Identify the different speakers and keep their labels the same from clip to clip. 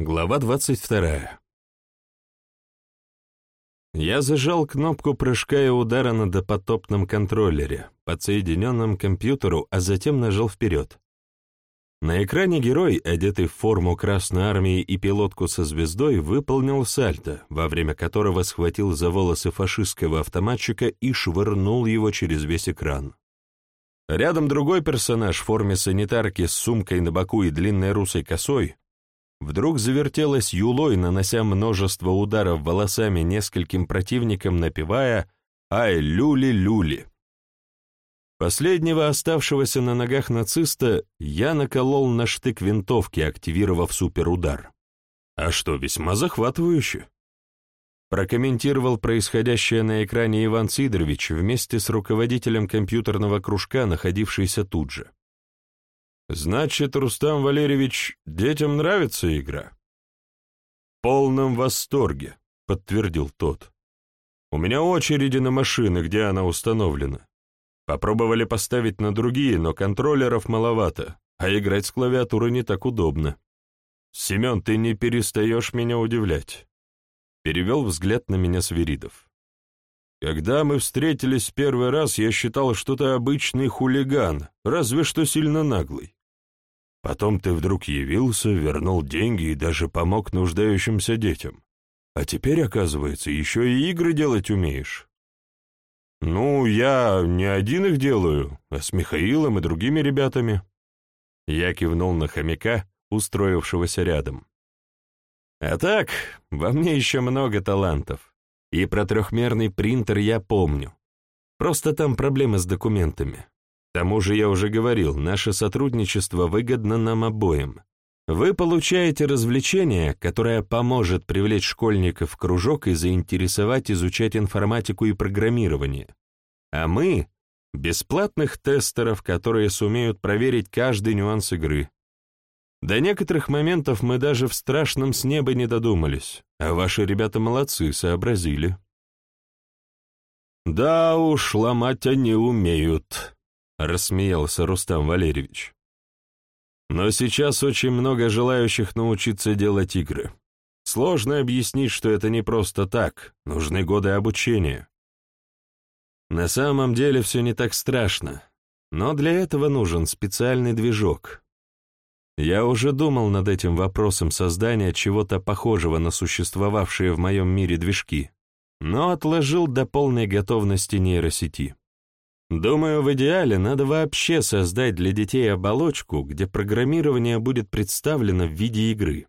Speaker 1: Глава 22. Я зажал кнопку прыжка и удара на допотопном контроллере, подсоединенном к компьютеру, а затем нажал вперед. На экране герой, одетый в форму Красной Армии и пилотку со звездой, выполнил сальто, во время которого схватил за волосы фашистского автоматчика и швырнул его через весь экран. Рядом другой персонаж в форме санитарки с сумкой на боку и длинной русой косой вдруг завертелась юлой, нанося множество ударов волосами нескольким противникам, напевая «Ай, люли-люли». Последнего оставшегося на ногах нациста я наколол на штык винтовки, активировав суперудар. А что, весьма захватывающе. Прокомментировал происходящее на экране Иван Сидорович вместе с руководителем компьютерного кружка, находившийся тут же. Значит, Рустам Валерьевич, детям нравится игра? В полном восторге, подтвердил тот. У меня очереди на машины, где она установлена. Попробовали поставить на другие, но контроллеров маловато, а играть с клавиатуры не так удобно. Семен, ты не перестаешь меня удивлять. Перевел взгляд на меня Свиридов. Когда мы встретились первый раз, я считал, что ты обычный хулиган, разве что сильно наглый. Потом ты вдруг явился, вернул деньги и даже помог нуждающимся детям. А теперь, оказывается, еще и игры делать умеешь. Ну, я не один их делаю, а с Михаилом и другими ребятами. Я кивнул на хомяка, устроившегося рядом. А так, во мне еще много талантов. И про трехмерный принтер я помню. Просто там проблемы с документами. К тому же я уже говорил, наше сотрудничество выгодно нам обоим. Вы получаете развлечение, которое поможет привлечь школьников в кружок и заинтересовать изучать информатику и программирование. А мы — бесплатных тестеров, которые сумеют проверить каждый нюанс игры. До некоторых моментов мы даже в страшном сне бы не додумались, а ваши ребята молодцы, сообразили. «Да уж, ломать они умеют», — рассмеялся Рустам Валерьевич. «Но сейчас очень много желающих научиться делать игры. Сложно объяснить, что это не просто так, нужны годы обучения. На самом деле все не так страшно, но для этого нужен специальный движок, я уже думал над этим вопросом создания чего-то похожего на существовавшие в моем мире движки, но отложил до полной готовности нейросети. Думаю, в идеале надо вообще создать для детей оболочку, где программирование будет представлено в виде игры.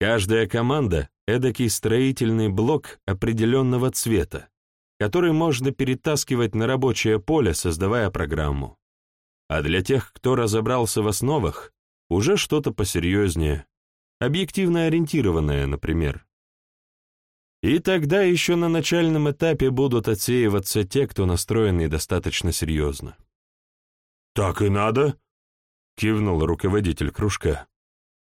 Speaker 1: Каждая команда — эдакий строительный блок определенного цвета, который можно перетаскивать на рабочее поле, создавая программу. А для тех, кто разобрался в основах, уже что-то посерьезнее, объективно ориентированное, например. И тогда еще на начальном этапе будут отсеиваться те, кто настроен недостаточно серьезно. «Так и надо», — кивнул руководитель кружка.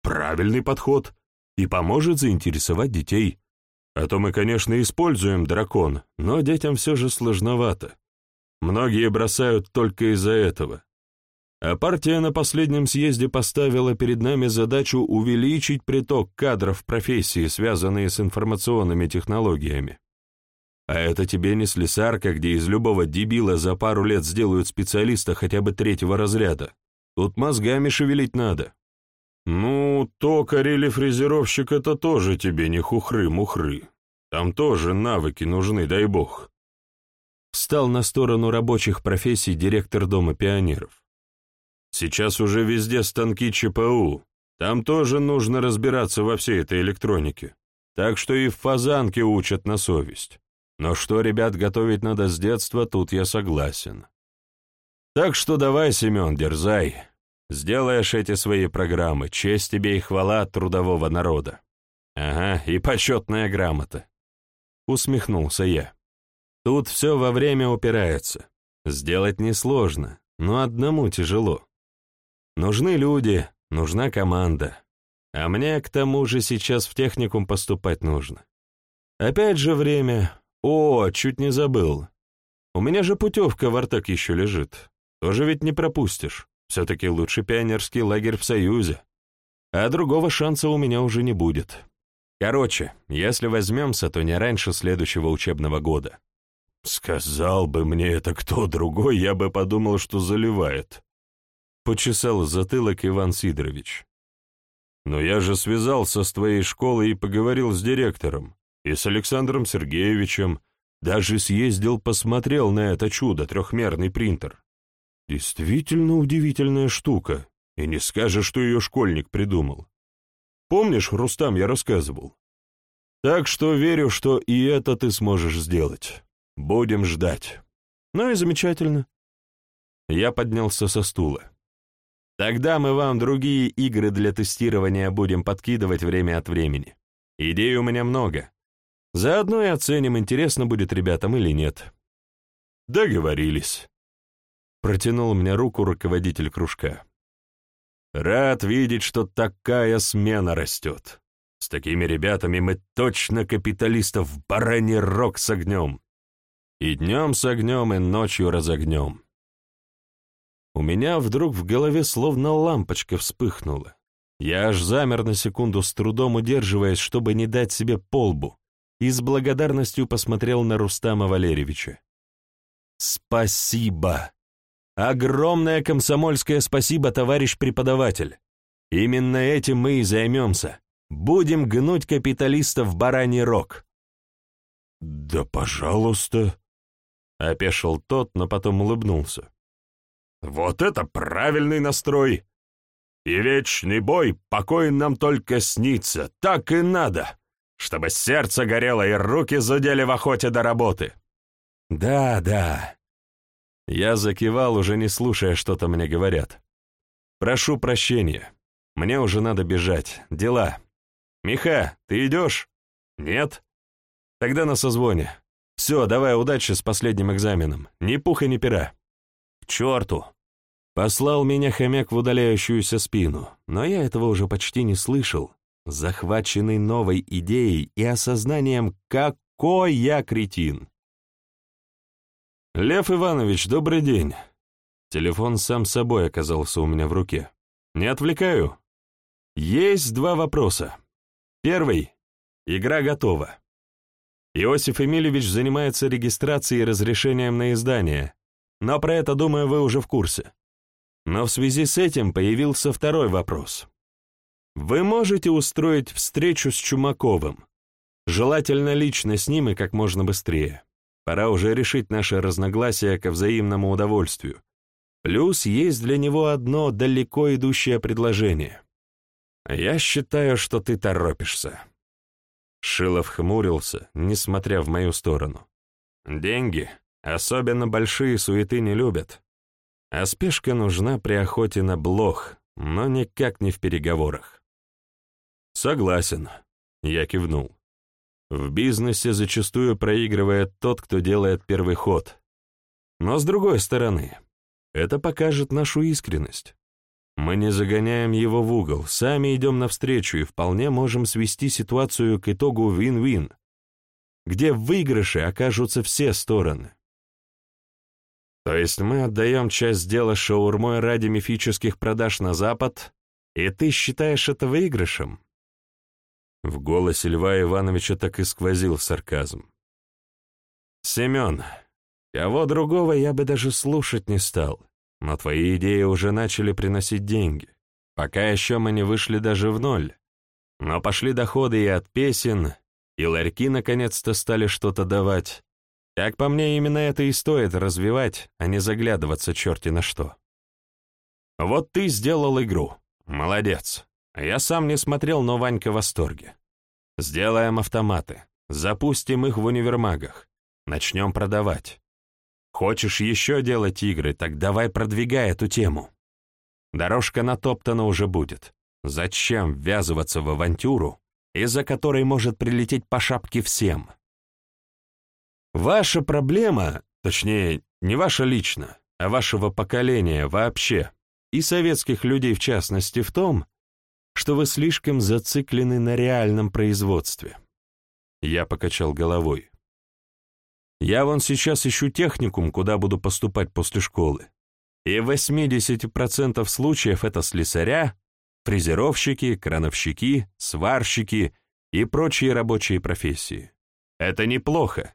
Speaker 1: «Правильный подход и поможет заинтересовать детей. А то мы, конечно, используем дракон, но детям все же сложновато. Многие бросают только из-за этого. А партия на последнем съезде поставила перед нами задачу увеличить приток кадров в профессии, связанные с информационными технологиями. А это тебе не слесарка, где из любого дебила за пару лет сделают специалиста хотя бы третьего разряда. Тут мозгами шевелить надо. Ну, токарь или фрезеровщик — это тоже тебе не хухры-мухры. Там тоже навыки нужны, дай бог. Встал на сторону рабочих профессий директор Дома пионеров. Сейчас уже везде станки ЧПУ. Там тоже нужно разбираться во всей этой электронике. Так что и в фазанке учат на совесть. Но что ребят готовить надо с детства, тут я согласен. Так что давай, Семен, дерзай. Сделаешь эти свои программы, честь тебе и хвала от трудового народа. Ага, и почетная грамота. Усмехнулся я. Тут все во время упирается. Сделать несложно, но одному тяжело. Нужны люди, нужна команда. А мне, к тому же, сейчас в техникум поступать нужно. Опять же время. О, чуть не забыл. У меня же путевка в Артек еще лежит. Тоже ведь не пропустишь. Все-таки лучший пионерский лагерь в Союзе. а другого шанса у меня уже не будет. Короче, если возьмемся, то не раньше следующего учебного года. Сказал бы мне это кто другой, я бы подумал, что заливает. Почесал затылок Иван Сидорович. Но я же связался с твоей школой и поговорил с директором, и с Александром Сергеевичем, даже съездил, посмотрел на это чудо, трехмерный принтер. Действительно удивительная штука, и не скажешь, что ее школьник придумал. Помнишь, Рустам, я рассказывал? Так что верю, что и это ты сможешь сделать. Будем ждать. Ну и замечательно. Я поднялся со стула. Тогда мы вам другие игры для тестирования будем подкидывать время от времени. Идей у меня много. Заодно и оценим, интересно будет ребятам или нет. Договорились. Протянул мне руку руководитель кружка. Рад видеть, что такая смена растет. С такими ребятами мы точно капиталистов в бараний рог с огнем. И днем с огнем, и ночью разогнем. У меня вдруг в голове словно лампочка вспыхнула. Я аж замер на секунду, с трудом удерживаясь, чтобы не дать себе полбу, и с благодарностью посмотрел на Рустама Валерьевича. «Спасибо!» Огромное комсомольское спасибо, товарищ преподаватель. Именно этим мы и займемся. Будем гнуть капиталистов в бараний рог. Да, пожалуйста, — опешил тот, но потом улыбнулся. Вот это правильный настрой! И вечный бой покой нам только снится, так и надо, чтобы сердце горело и руки зудели в охоте до работы. Да, да, я закивал, уже не слушая, что там мне говорят. «Прошу прощения. Мне уже надо бежать. Дела. Миха, ты идешь? Нет? Тогда на созвоне. Все, давай удачи с последним экзаменом. Ни пуха, ни пера. К черту!» Послал меня хомяк в удаляющуюся спину, но я этого уже почти не слышал, захваченный новой идеей и осознанием, какой я кретин. «Лев Иванович, добрый день!» Телефон сам собой оказался у меня в руке. «Не отвлекаю?» «Есть два вопроса. Первый. Игра готова. Иосиф Эмильевич занимается регистрацией и разрешением на издание, но про это, думаю, вы уже в курсе. Но в связи с этим появился второй вопрос. Вы можете устроить встречу с Чумаковым, желательно лично с ним и как можно быстрее. Пора уже решить наше разногласие ко взаимному удовольствию. Плюс есть для него одно далеко идущее предложение. Я считаю, что ты торопишься. Шилов хмурился, несмотря в мою сторону. Деньги, особенно большие, суеты не любят. А спешка нужна при охоте на блох, но никак не в переговорах. Согласен, я кивнул. В бизнесе зачастую проигрывает тот, кто делает первый ход. Но с другой стороны, это покажет нашу искренность. Мы не загоняем его в угол, сами идем навстречу и вполне можем свести ситуацию к итогу вин-вин, где в выигрыше окажутся все стороны. То есть мы отдаем часть дела шаурмой ради мифических продаж на Запад, и ты считаешь это выигрышем? В голосе Льва Ивановича так и сквозил сарказм. «Семен, кого другого я бы даже слушать не стал, но твои идеи уже начали приносить деньги. Пока еще мы не вышли даже в ноль. Но пошли доходы и от песен, и ларьки наконец-то стали что-то давать. Как по мне, именно это и стоит развивать, а не заглядываться черти на что. Вот ты сделал игру. Молодец. Я сам не смотрел, но Ванька в восторге. Сделаем автоматы, запустим их в универмагах, начнем продавать. Хочешь еще делать игры, так давай продвигай эту тему. Дорожка натоптана уже будет. Зачем ввязываться в авантюру, из-за которой может прилететь по шапке всем? Ваша проблема, точнее, не ваша лично, а вашего поколения вообще, и советских людей в частности, в том, что вы слишком зациклены на реальном производстве. Я покачал головой. Я вон сейчас ищу техникум, куда буду поступать после школы. И в 80% случаев это слесаря, фрезеровщики, крановщики, сварщики и прочие рабочие профессии. Это неплохо,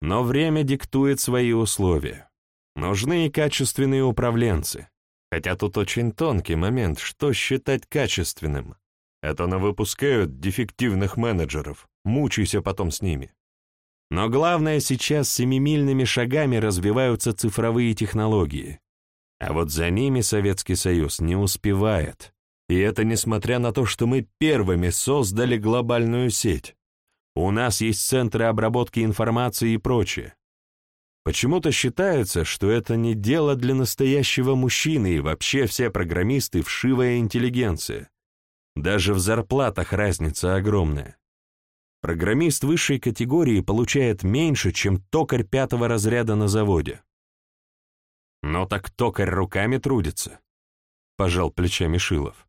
Speaker 1: но время диктует свои условия. Нужны и качественные управленцы. Хотя тут очень тонкий момент, что считать качественным. Это на выпускают дефективных менеджеров, мучайся потом с ними. Но главное, сейчас семимильными шагами развиваются цифровые технологии. А вот за ними Советский Союз не успевает. И это несмотря на то, что мы первыми создали глобальную сеть. У нас есть центры обработки информации и прочее. Почему-то считается, что это не дело для настоящего мужчины, и вообще все программисты — вшивая интеллигенция. Даже в зарплатах разница огромная. Программист высшей категории получает меньше, чем токарь пятого разряда на заводе. «Но так токарь руками трудится», — пожал плечами Шилов.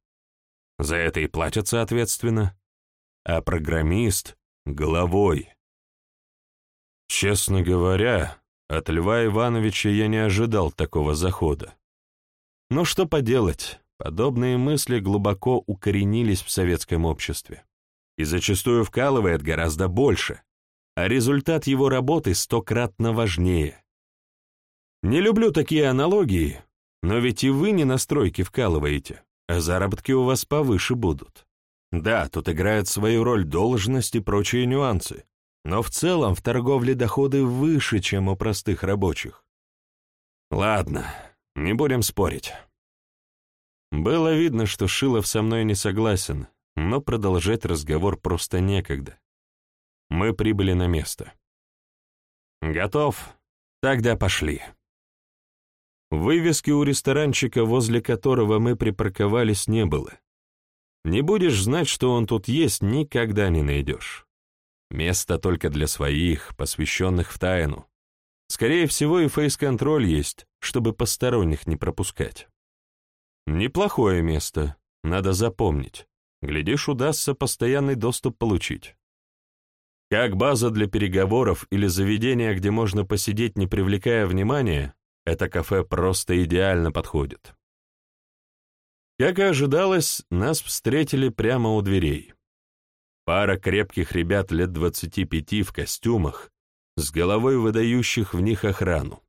Speaker 1: «За это и платят соответственно. А программист — головой». Честно говоря, от Льва Ивановича я не ожидал такого захода. Но что поделать, подобные мысли глубоко укоренились в советском обществе и зачастую вкалывает гораздо больше, а результат его работы стократно важнее. Не люблю такие аналогии, но ведь и вы не на стройке вкалываете, а заработки у вас повыше будут. Да, тут играет свою роль должность и прочие нюансы, но в целом в торговле доходы выше, чем у простых рабочих. Ладно, не будем спорить. Было видно, что Шилов со мной не согласен, но продолжать разговор просто некогда. Мы прибыли на место. «Готов? Тогда пошли». Вывески у ресторанчика, возле которого мы припарковались, не было. Не будешь знать, что он тут есть, никогда не найдешь. Место только для своих, посвященных в тайну. Скорее всего, и фейс-контроль есть, чтобы посторонних не пропускать. Неплохое место, надо запомнить. Глядишь, удастся постоянный доступ получить. Как база для переговоров или заведение, где можно посидеть, не привлекая внимания, это кафе просто идеально подходит. Как и ожидалось, нас встретили прямо у дверей. Пара крепких ребят лет 25 в костюмах, с головой выдающих в них охрану.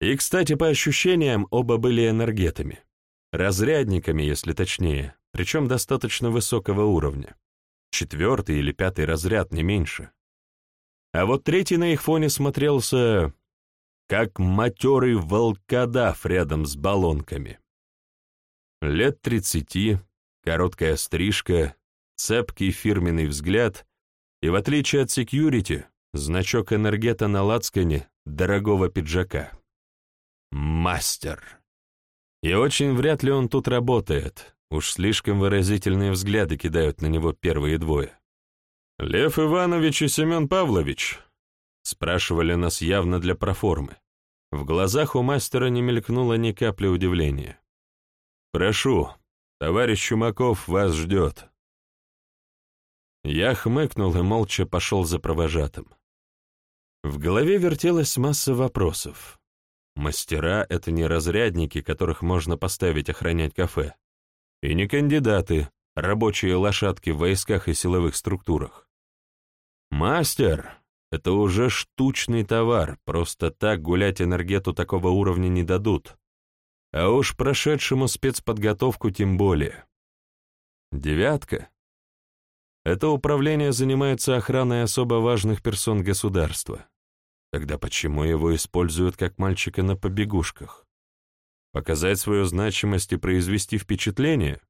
Speaker 1: И, кстати, по ощущениям, оба были энергетами. Разрядниками, если точнее, причем достаточно высокого уровня. Четвертый или пятый разряд, не меньше. А вот третий на их фоне смотрелся как матерый волкодав рядом с баллонками. Лет тридцати, короткая стрижка, цепкий фирменный взгляд и, в отличие от секьюрити, значок энергета на лацкане дорогого пиджака. Мастер. И очень вряд ли он тут работает, Уж слишком выразительные взгляды кидают на него первые двое. «Лев Иванович и Семен Павлович?» Спрашивали нас явно для проформы. В глазах у мастера не мелькнуло ни капли удивления. «Прошу, товарищ Чумаков вас ждет». Я хмыкнул и молча пошел за провожатым. В голове вертелась масса вопросов. Мастера — это не разрядники, которых можно поставить охранять кафе. И не кандидаты, рабочие лошадки в войсках и силовых структурах. Мастер — это уже штучный товар, просто так гулять энергету такого уровня не дадут. А уж прошедшему спецподготовку тем более. Девятка — это управление занимается охраной особо важных персон государства. Тогда почему его используют как мальчика на побегушках? Показать свою значимость и произвести впечатление?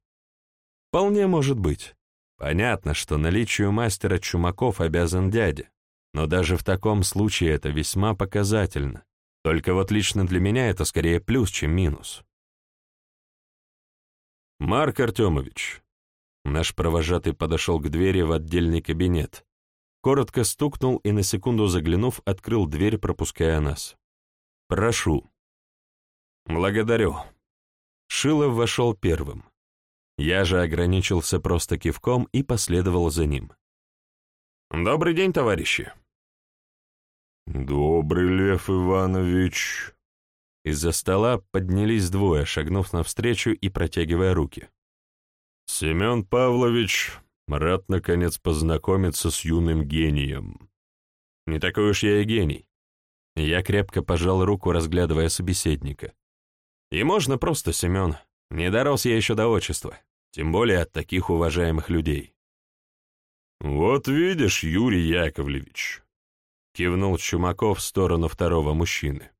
Speaker 1: Вполне может быть. Понятно, что наличию мастера Чумаков обязан дядя, но даже в таком случае это весьма показательно. Только вот лично для меня это скорее плюс, чем минус. «Марк Артемович», Наш провожатый подошел к двери в отдельный кабинет, коротко стукнул и, на секунду заглянув, открыл дверь, пропуская нас. «Прошу». «Благодарю». Шилов вошел первым. Я же ограничился просто кивком и последовал за ним. «Добрый день, товарищи!»
Speaker 2: «Добрый, Лев Иванович!»
Speaker 1: Из-за стола поднялись двое, шагнув навстречу и протягивая руки. Семен Павлович, рад, наконец, познакомиться с юным гением. Не такой уж я и гений. Я крепко пожал руку, разглядывая собеседника. И можно просто Семен. Не дорос я еще до отчества, тем более от таких уважаемых людей. «Вот видишь, Юрий Яковлевич», — кивнул Чумаков в сторону второго мужчины.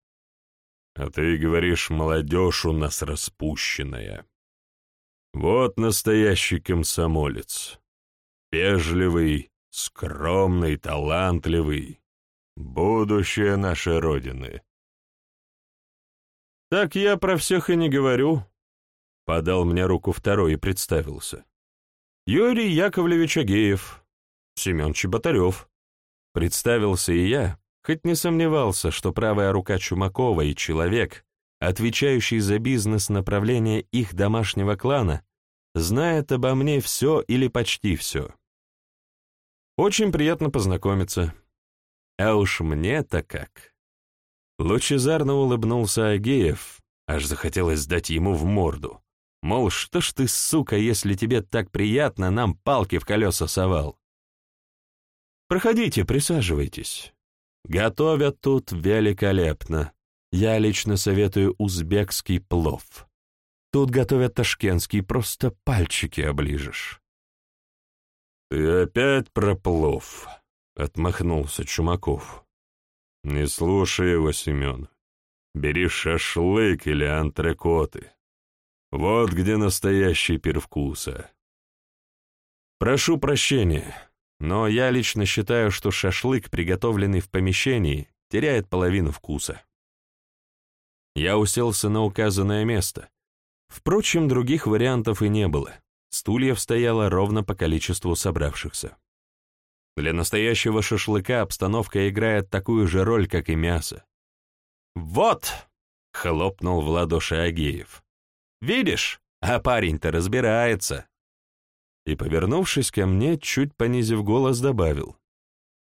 Speaker 1: «А ты говоришь, молодежь у нас распущенная. Вот настоящий комсомолец. Вежливый, скромный, талантливый. Будущее нашей Родины». «Так я про всех и не говорю», — подал мне руку второй и представился. «Юрий Яковлевич Агеев, Семен Чеботарев. Представился и я, хоть не сомневался, что правая рука Чумакова и человек, отвечающий за бизнес-направление их домашнего клана, знает обо мне все или почти все. Очень приятно познакомиться. А уж мне-то как. Лучезарно улыбнулся Агеев, аж захотелось сдать ему в морду. Мол, что ж ты, сука, если тебе так приятно, нам палки в колеса совал. Проходите, присаживайтесь. Готовят тут великолепно. Я лично советую узбекский плов. Тут готовят ташкентский, просто пальчики оближешь. «Ты опять про плов?» — отмахнулся Чумаков. «Не слушай его, Семен. Бери шашлык или антрекоты. Вот где настоящий пир вкуса». «Прошу прощения», но я лично считаю, что шашлык, приготовленный в помещении, теряет половину вкуса. Я уселся на указанное место. Впрочем, других вариантов и не было. Стульев стояло ровно по количеству собравшихся. Для настоящего шашлыка обстановка играет такую же роль, как и мясо. «Вот!» — хлопнул в ладоши Агеев. «Видишь? А парень-то разбирается!» И, повернувшись ко мне, чуть понизив голос, добавил.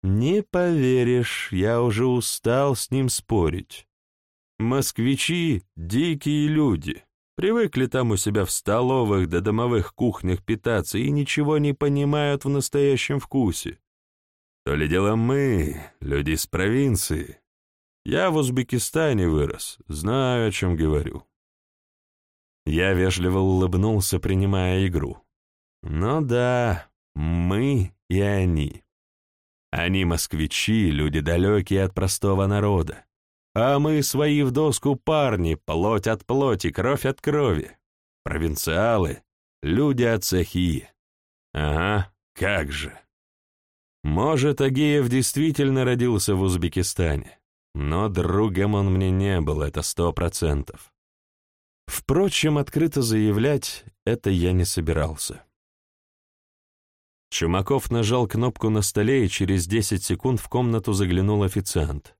Speaker 1: «Не поверишь, я уже устал с ним спорить. Москвичи — дикие люди, привыкли там у себя в столовых да домовых кухнях питаться и ничего не понимают в настоящем вкусе. То ли дело мы, люди из провинции. Я в Узбекистане вырос, знаю, о чем говорю». Я вежливо улыбнулся, принимая игру. Ну да, мы и они. Они москвичи, люди далекие от простого народа. А мы свои в доску парни, плоть от плоти, кровь от крови. Провинциалы, люди от цехи. Ага, как же. Может, Агеев действительно родился в Узбекистане, но другом он мне не был, это сто процентов. Впрочем, открыто заявлять это я не собирался. Чумаков нажал кнопку на столе, и через 10 секунд в комнату заглянул официант.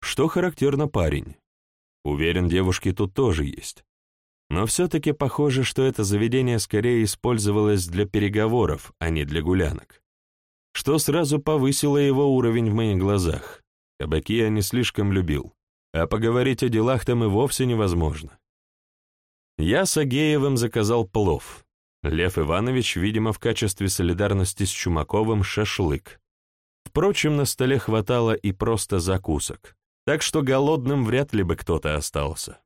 Speaker 1: Что характерно парень. Уверен, девушки тут тоже есть. Но все-таки похоже, что это заведение скорее использовалось для переговоров, а не для гулянок. Что сразу повысило его уровень в моих глазах. Кабаки я не слишком любил, а поговорить о делах там и вовсе невозможно. Я с Агеевым заказал плов, Лев Иванович, видимо, в качестве солидарности с Чумаковым, шашлык. Впрочем, на столе хватало и просто закусок, так что голодным вряд ли бы кто-то остался.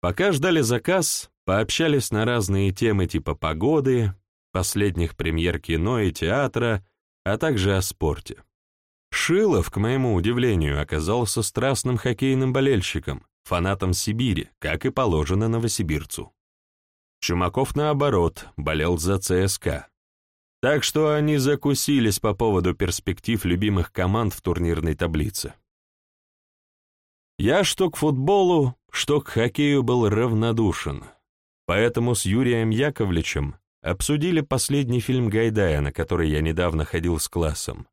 Speaker 1: Пока ждали заказ, пообщались на разные темы типа погоды, последних премьер кино и театра, а также о спорте. Шилов, к моему удивлению, оказался страстным хоккейным болельщиком, фанатом Сибири, как и положено новосибирцу. Чумаков, наоборот, болел за ЦСКА. Так что они закусились по поводу перспектив любимых команд в турнирной таблице. Я что к футболу, что к хоккею был равнодушен, поэтому с Юрием Яковлевичем обсудили последний фильм Гайдая, на который я недавно ходил с классом.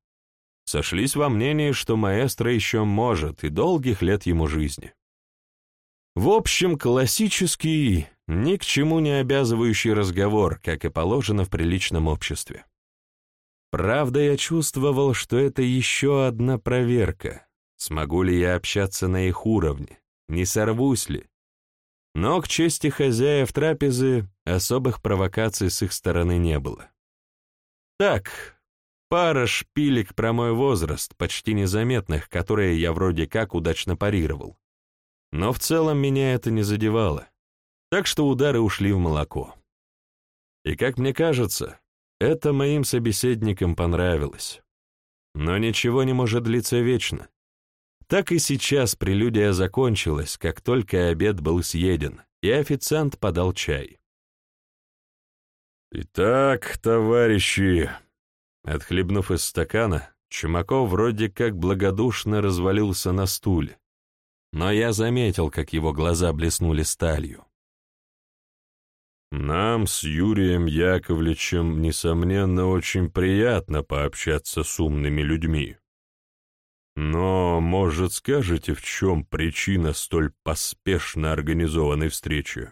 Speaker 1: Сошлись во мнении, что маэстро еще может, и долгих лет ему жизни. В общем, классический, ни к чему не обязывающий разговор, как и положено в приличном обществе. Правда, я чувствовал, что это еще одна проверка. Смогу ли я общаться на их уровне? Не сорвусь ли? Но к чести хозяев трапезы особых провокаций с их стороны не было. Так, пара шпилек про мой возраст, почти незаметных, которые я вроде как удачно парировал. Но в целом меня это не задевало, так что удары ушли в молоко. И, как мне кажется, это моим собеседникам понравилось. Но ничего не может длиться вечно. Так и сейчас прелюдия закончилась, как только обед был съеден, и официант подал чай.
Speaker 2: «Итак, товарищи...»
Speaker 1: Отхлебнув из стакана, Чумаков вроде как благодушно развалился на стуле, но я заметил, как его глаза блеснули сталью.
Speaker 2: «Нам с Юрием Яковлевичем, несомненно, очень приятно пообщаться с умными людьми. Но, может, скажете, в чем причина столь поспешно организованной встречи?»